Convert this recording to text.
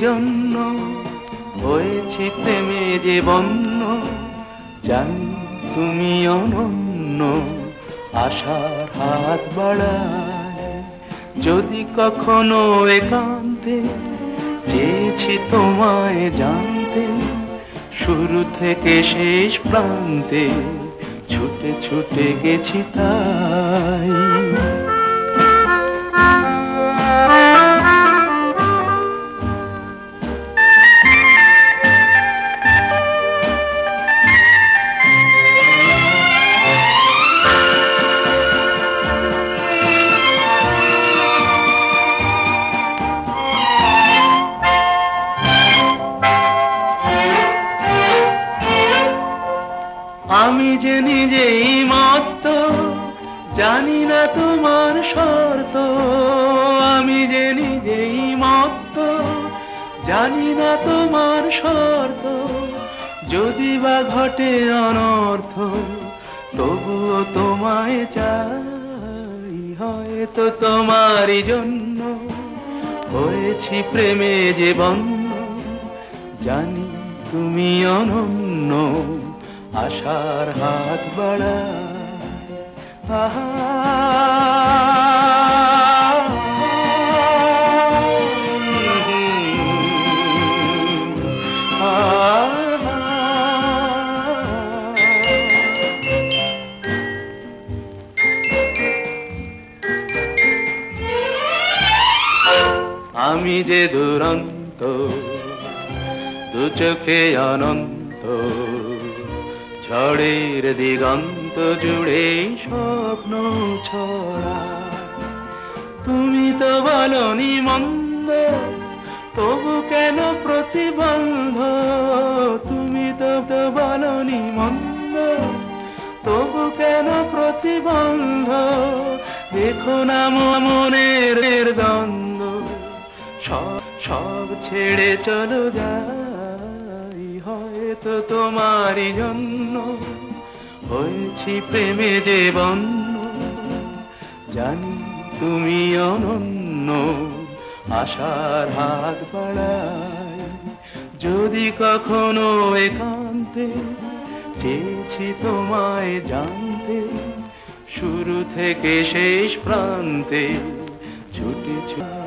জন্য হয়েছি প্রেমে যে বন্য। জানি তুমি অনন্য, আশার হাত বাড়ায়। যদি কখনো একান্তে চেয়েছি তোমায় জানতে, শুরু থেকে শেষ প্রান্তে ছুটে ছুটে গেছি তাই। যে নিজেই মত্ত, জানি না তোমার শর্ত। আমি যে নিজেই মত্ত, জানি না তোমার শর্ত। যদি বা ঘটে অনর্থ, তবুও তোমায় চাই। হয়তো তোমারই জন্য হয়েছি প্রেমে যে বন্য, জানি তুমি অনন্য। আশার হাত আহা। আমি যে দুরন্ত দু চোখে অনন্ত ঝড়ের দিগন্ত জুড়ে স্বপ্ন ছড়া। তুমি তো বলনি মন্দ, তবু কেন প্রতিবন্ধ? তুমি তো তো বলনি মন্দ, তবু কেন প্রতিবন্ধ? দেখো না মনের দ্বন্দ্ব, সব সব ছেড়ে চলো যাই হয়তো তোমারই জন্য হয়েছি প্রেমে যে বন্য। জানি তুমি অনন্য, আশার হাত বাড়ায়। যদি কখনো একান্তে চেয়েছি তোমায় জানতে, শুরু থেকে শেষ প্রান্তে ছুটে ছুটে